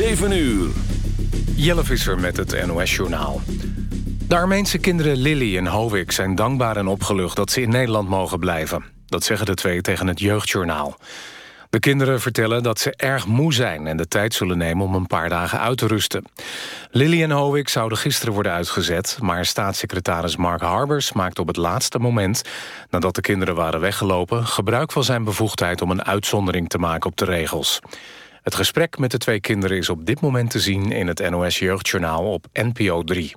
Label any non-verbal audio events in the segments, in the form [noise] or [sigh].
7 uur. Jelle Visser met het NOS-journaal. De Armeense kinderen Lily en Hovik zijn dankbaar en opgelucht... dat ze in Nederland mogen blijven. Dat zeggen de twee tegen het Jeugdjournaal. De kinderen vertellen dat ze erg moe zijn... en de tijd zullen nemen om een paar dagen uit te rusten. Lily en Hovik zouden gisteren worden uitgezet... maar staatssecretaris Mark Harbers maakte op het laatste moment... nadat de kinderen waren weggelopen... gebruik van zijn bevoegdheid om een uitzondering te maken op de regels. Het gesprek met de twee kinderen is op dit moment te zien... in het NOS Jeugdjournaal op NPO 3.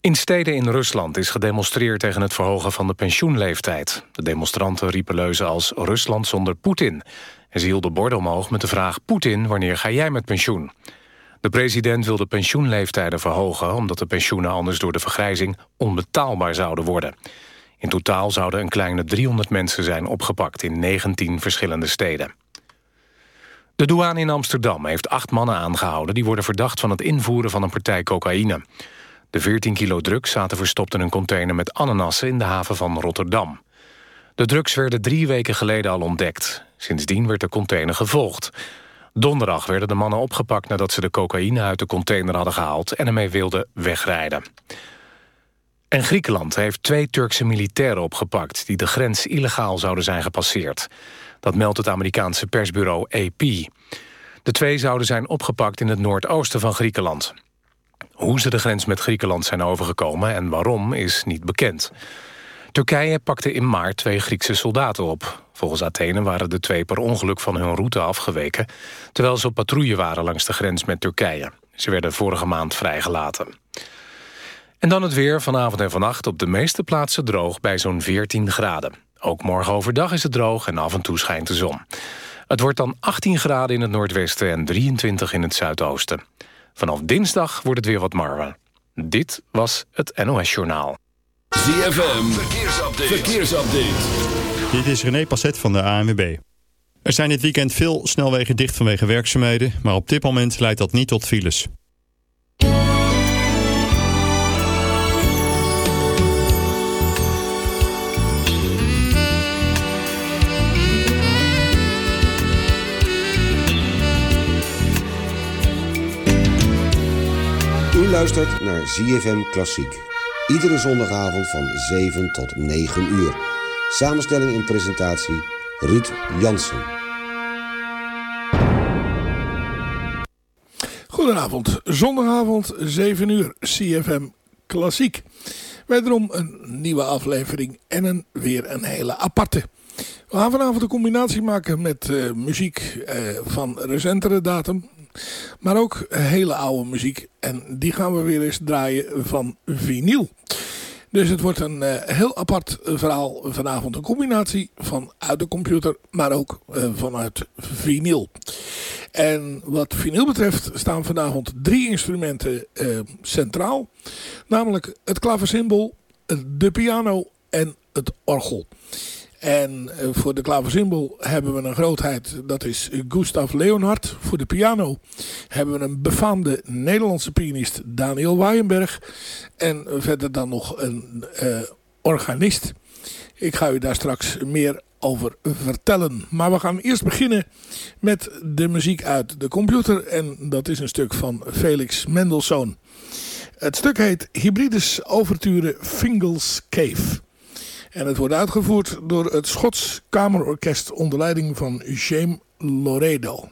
In steden in Rusland is gedemonstreerd tegen het verhogen van de pensioenleeftijd. De demonstranten riepen leuzen als Rusland zonder Poetin. En ze hielden borden omhoog met de vraag... Poetin, wanneer ga jij met pensioen? De president wil de pensioenleeftijden verhogen... omdat de pensioenen anders door de vergrijzing onbetaalbaar zouden worden. In totaal zouden een kleine 300 mensen zijn opgepakt... in 19 verschillende steden. De douane in Amsterdam heeft acht mannen aangehouden... die worden verdacht van het invoeren van een partij cocaïne. De 14 kilo drugs zaten verstopt in een container met ananassen... in de haven van Rotterdam. De drugs werden drie weken geleden al ontdekt. Sindsdien werd de container gevolgd. Donderdag werden de mannen opgepakt nadat ze de cocaïne uit de container hadden gehaald... en ermee wilden wegrijden. En Griekenland heeft twee Turkse militairen opgepakt... die de grens illegaal zouden zijn gepasseerd. Dat meldt het Amerikaanse persbureau AP. De twee zouden zijn opgepakt in het noordoosten van Griekenland. Hoe ze de grens met Griekenland zijn overgekomen en waarom is niet bekend. Turkije pakte in maart twee Griekse soldaten op. Volgens Athene waren de twee per ongeluk van hun route afgeweken... terwijl ze op patrouille waren langs de grens met Turkije. Ze werden vorige maand vrijgelaten. En dan het weer vanavond en vannacht op de meeste plaatsen droog bij zo'n 14 graden. Ook morgen overdag is het droog en af en toe schijnt de zon. Het wordt dan 18 graden in het noordwesten en 23 in het zuidoosten. Vanaf dinsdag wordt het weer wat marwer. Dit was het NOS Journaal. ZFM, verkeersupdate. verkeersupdate. Dit is René Passet van de ANWB. Er zijn dit weekend veel snelwegen dicht vanwege werkzaamheden... maar op dit moment leidt dat niet tot files. Luistert naar ZFM Klassiek. Iedere zondagavond van 7 tot 9 uur. Samenstelling en presentatie Ruud Jansen. Goedenavond, zondagavond 7 uur, CFM Klassiek. Wederom een nieuwe aflevering en een, weer een hele aparte. We gaan vanavond een combinatie maken met uh, muziek uh, van recentere datum. Maar ook hele oude muziek. En die gaan we weer eens draaien van vinyl. Dus het wordt een uh, heel apart verhaal vanavond. Een combinatie van uit de computer, maar ook uh, vanuit vinyl. En wat vinyl betreft staan vanavond drie instrumenten uh, centraal. Namelijk het klaversymbol, de piano en het orgel. En uh, voor de klaversymbol hebben we een grootheid, dat is Gustav Leonhard. Voor de piano hebben we een befaamde Nederlandse pianist Daniel Waaienberg. En verder dan nog een uh, organist. Ik ga u daar straks meer over vertellen. Maar we gaan eerst beginnen met de muziek uit de computer. En dat is een stuk van Felix Mendelssohn. Het stuk heet Hybrides Overture Fingal's Cave. En het wordt uitgevoerd door het Schots Kamerorkest onder leiding van James Loredo.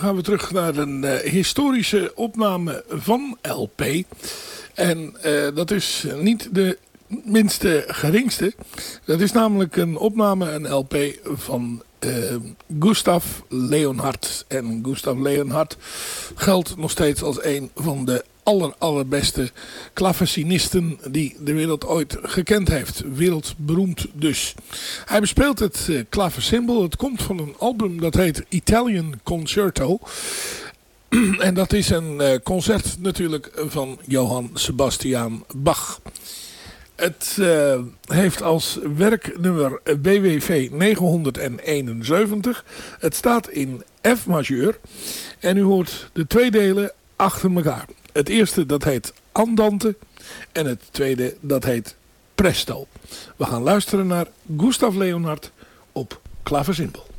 Gaan we terug naar een uh, historische opname van LP. En uh, dat is niet de minste geringste. Dat is namelijk een opname, een LP van uh, Gustav Leonhardt. En Gustav Leonhardt geldt nog steeds als een van de aller, allerbeste klavecinisten die de wereld ooit gekend heeft. Wereldberoemd dus. Hij bespeelt het uh. Het komt van een album dat heet Italian Concerto. [clears throat] en dat is een uh, concert natuurlijk van Johann Sebastian Bach. Het uh, heeft als werknummer BWV 971. Het staat in F majeur. En u hoort de twee delen achter elkaar. Het eerste dat heet Andante. En het tweede dat heet Presto. We gaan luisteren naar Gustav Leonhard op klaversymbol.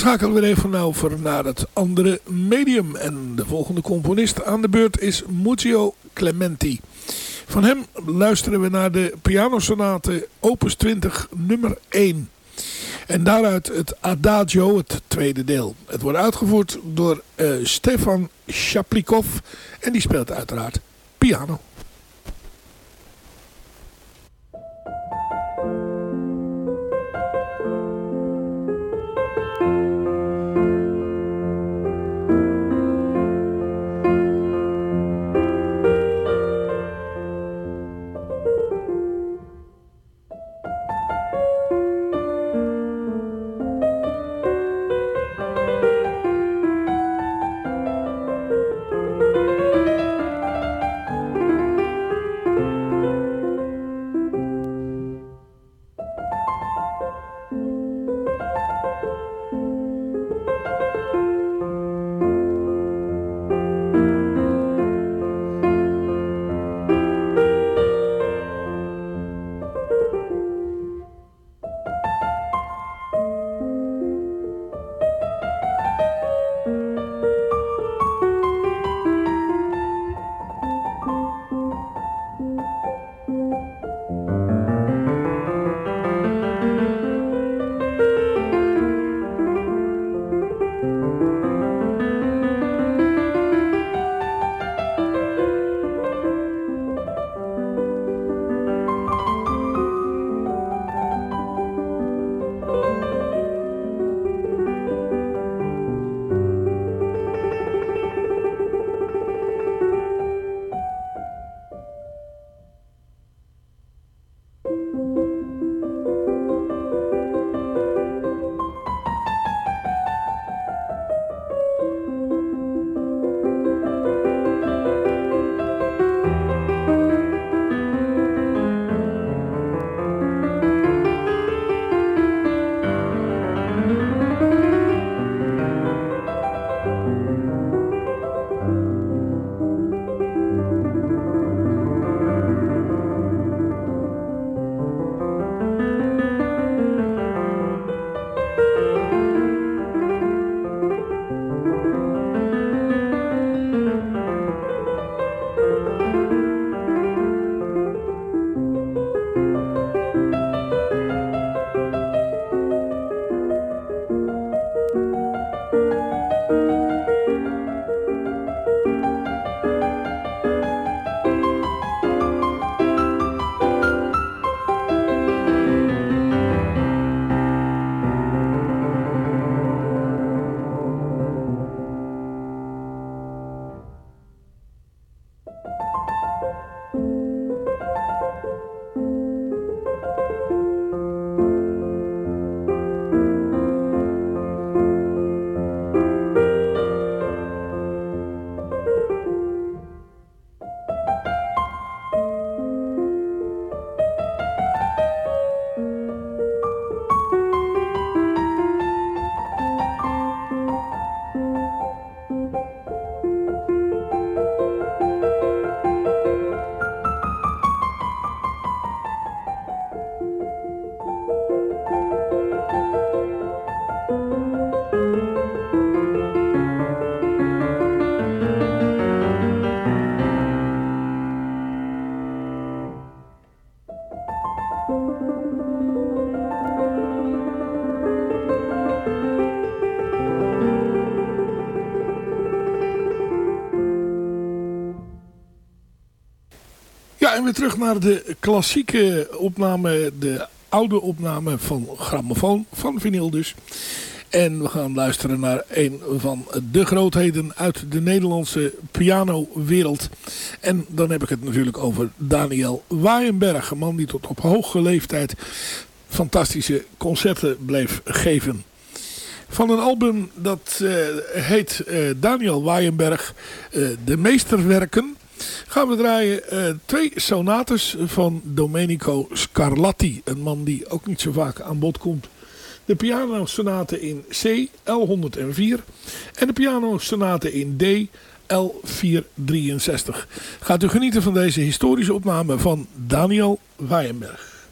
Schakelen we even over naar het andere medium. En de volgende componist aan de beurt is Muzio Clementi. Van hem luisteren we naar de pianosonate opus 20 nummer 1. En daaruit het Adagio, het tweede deel. Het wordt uitgevoerd door uh, Stefan Shaplikov. En die speelt uiteraard piano. Weer terug naar de klassieke opname, de oude opname van grammofoon, van vinyl dus. En we gaan luisteren naar een van de grootheden uit de Nederlandse pianowereld. En dan heb ik het natuurlijk over Daniel Waaienberg. Een man die tot op hoge leeftijd fantastische concerten bleef geven. Van een album dat uh, heet uh, Daniel Waaienberg, uh, De Meesterwerken gaan we draaien uh, twee sonates van Domenico Scarlatti. Een man die ook niet zo vaak aan bod komt. De pianosonate in C, L104. En de pianosonate in D, L463. Gaat u genieten van deze historische opname van Daniel Weyenberg.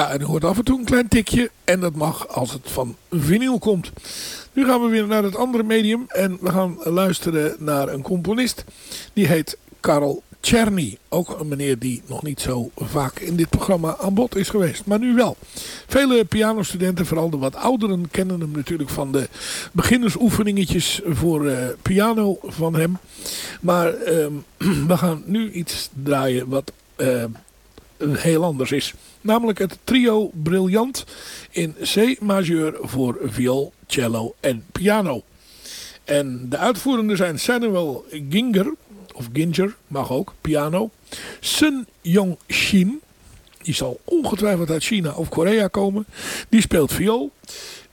Ja, en u hoort af en toe een klein tikje. En dat mag als het van vinyl komt. Nu gaan we weer naar het andere medium. En we gaan luisteren naar een componist. Die heet Karel Czerny. Ook een meneer die nog niet zo vaak in dit programma aan bod is geweest. Maar nu wel. Vele pianostudenten, vooral de wat ouderen, kennen hem natuurlijk van de beginnersoefeningetjes voor uh, piano van hem. Maar uh, [clears throat] we gaan nu iets draaien wat uh, heel anders is. Namelijk het trio Brilliant in C majeur voor viool, cello en piano. En de uitvoerenden zijn Samuel Ginger, of Ginger, mag ook, piano. Sun Yong Shin, die zal ongetwijfeld uit China of Korea komen. Die speelt viool.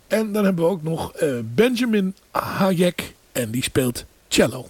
En dan hebben we ook nog uh, Benjamin Hayek en die speelt cello.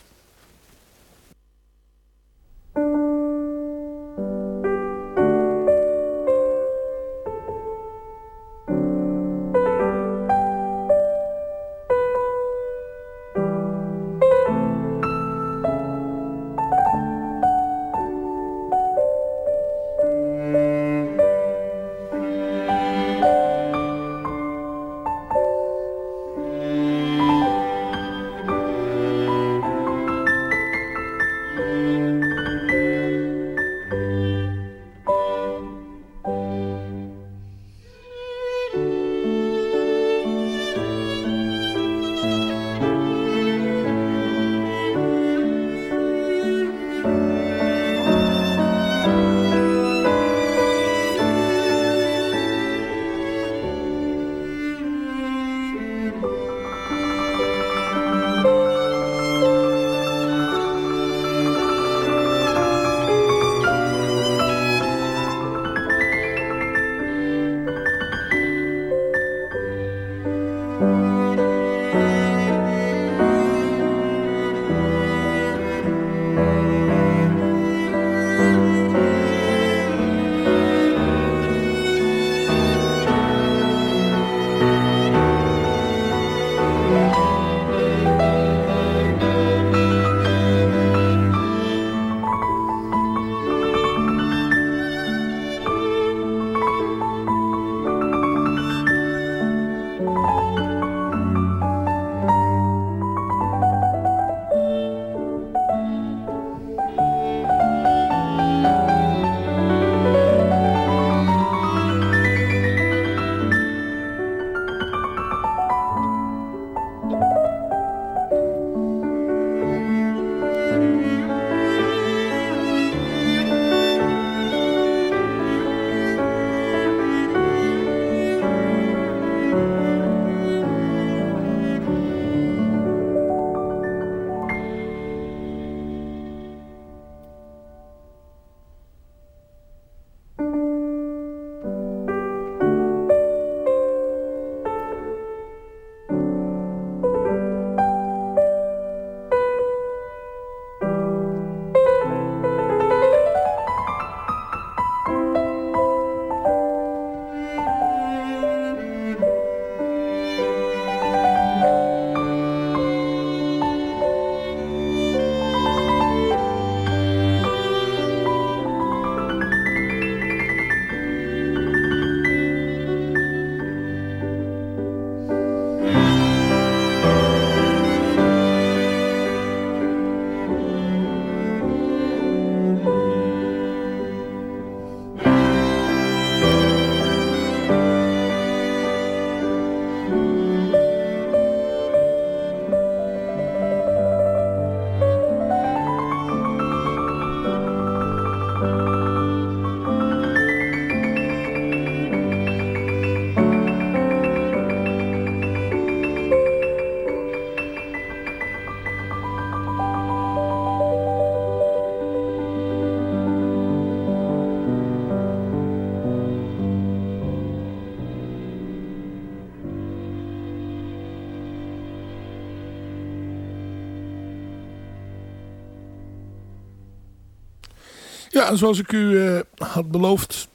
Zoals ik u uh, had beloofd,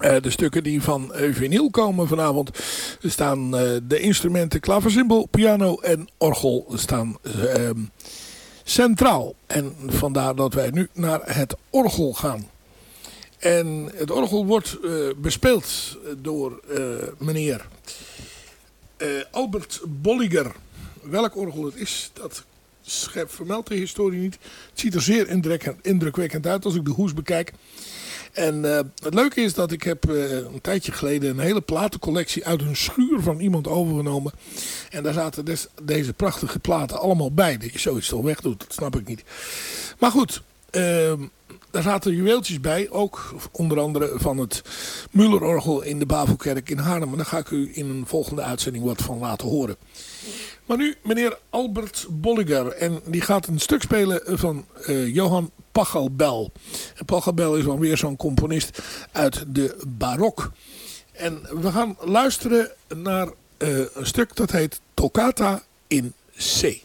uh, de stukken die van uh, vinyl komen vanavond, staan de instrumenten klaversymbol, piano en orgel staan ehm, centraal. En vandaar dat wij nu naar het orgel gaan. En het orgel wordt bespeeld door meneer Albert Bolliger. Welk orgel het is, dat vermeldt de historie niet. Het ziet er zeer indrukwekkend uit als ik de hoes bekijk. En uh, het leuke is dat ik heb uh, een tijdje geleden een hele platencollectie uit een schuur van iemand overgenomen. En daar zaten deze prachtige platen allemaal bij. Dat je zoiets toch wegdoet, dat snap ik niet. Maar goed, uh, daar zaten juweeltjes bij. Ook onder andere van het Mullerorgel in de Bavelkerk in Haarlem. En daar ga ik u in een volgende uitzending wat van laten horen. Maar nu meneer Albert Bolliger. En die gaat een stuk spelen van uh, Johan Pachelbel. En Pachelbel is alweer zo'n componist uit de barok. En we gaan luisteren naar uh, een stuk dat heet Toccata in C.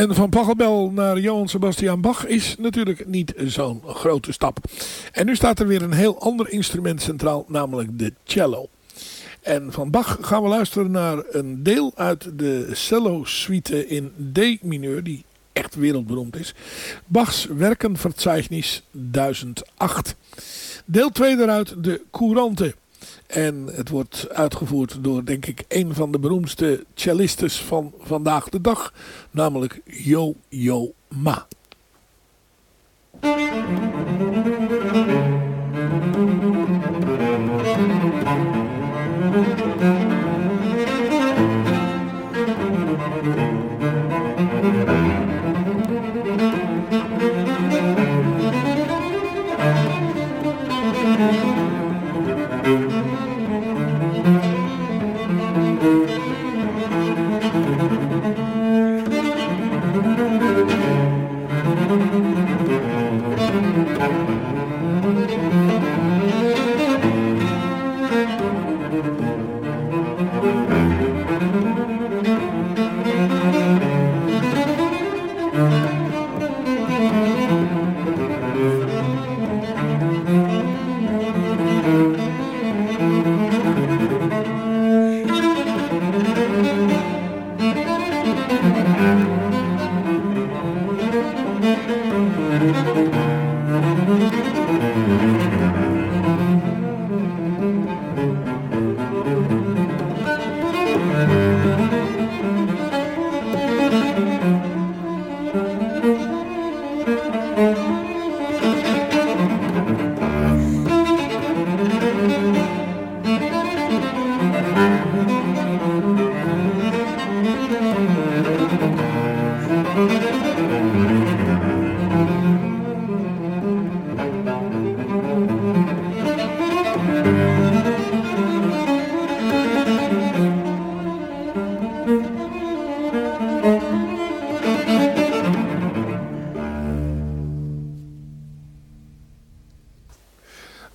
En van Pachelbel naar Johan Sebastian Bach is natuurlijk niet zo'n grote stap. En nu staat er weer een heel ander instrument centraal, namelijk de cello. En van Bach gaan we luisteren naar een deel uit de cello suite in D mineur, die echt wereldberoemd is. Bachs Werkenverzeichnis 1008. Deel 2 daaruit de Courante. En het wordt uitgevoerd door, denk ik, een van de beroemdste cellistes van vandaag de dag. Namelijk Yo-Yo Ma.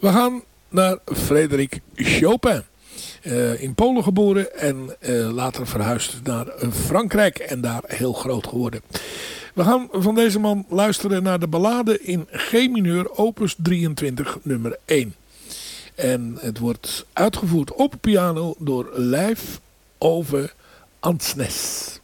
We gaan naar Frederik Chopin. Uh, in Polen geboren en uh, later verhuisd naar Frankrijk en daar heel groot geworden. We gaan van deze man luisteren naar de ballade in G mineur opus 23 nummer 1. En het wordt uitgevoerd op piano door Lijf Ove Ansnes.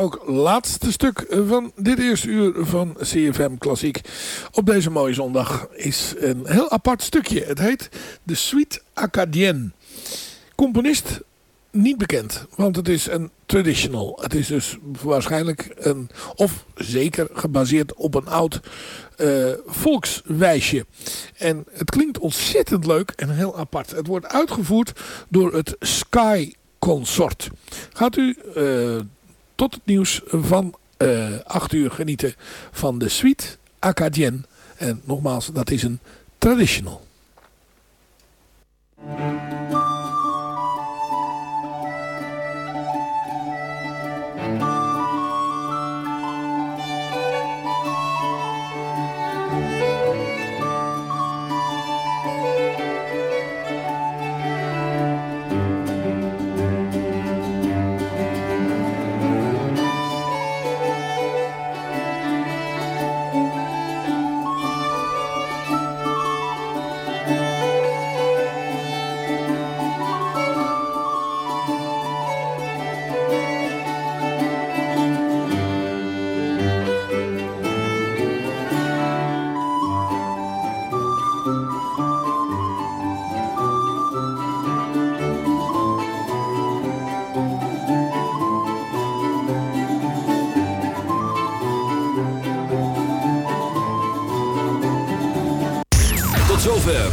Ook laatste stuk van dit eerste uur van CFM Klassiek op deze mooie zondag is een heel apart stukje. Het heet De Suite Acadienne. Componist niet bekend, want het is een traditional. Het is dus waarschijnlijk een, of zeker gebaseerd op een oud uh, volkswijsje. En het klinkt ontzettend leuk en heel apart. Het wordt uitgevoerd door het Sky Consort. Gaat u uh, tot het nieuws van uh, eh, 8 uur genieten van de Suite Acadienne. En nogmaals, dat is een traditional.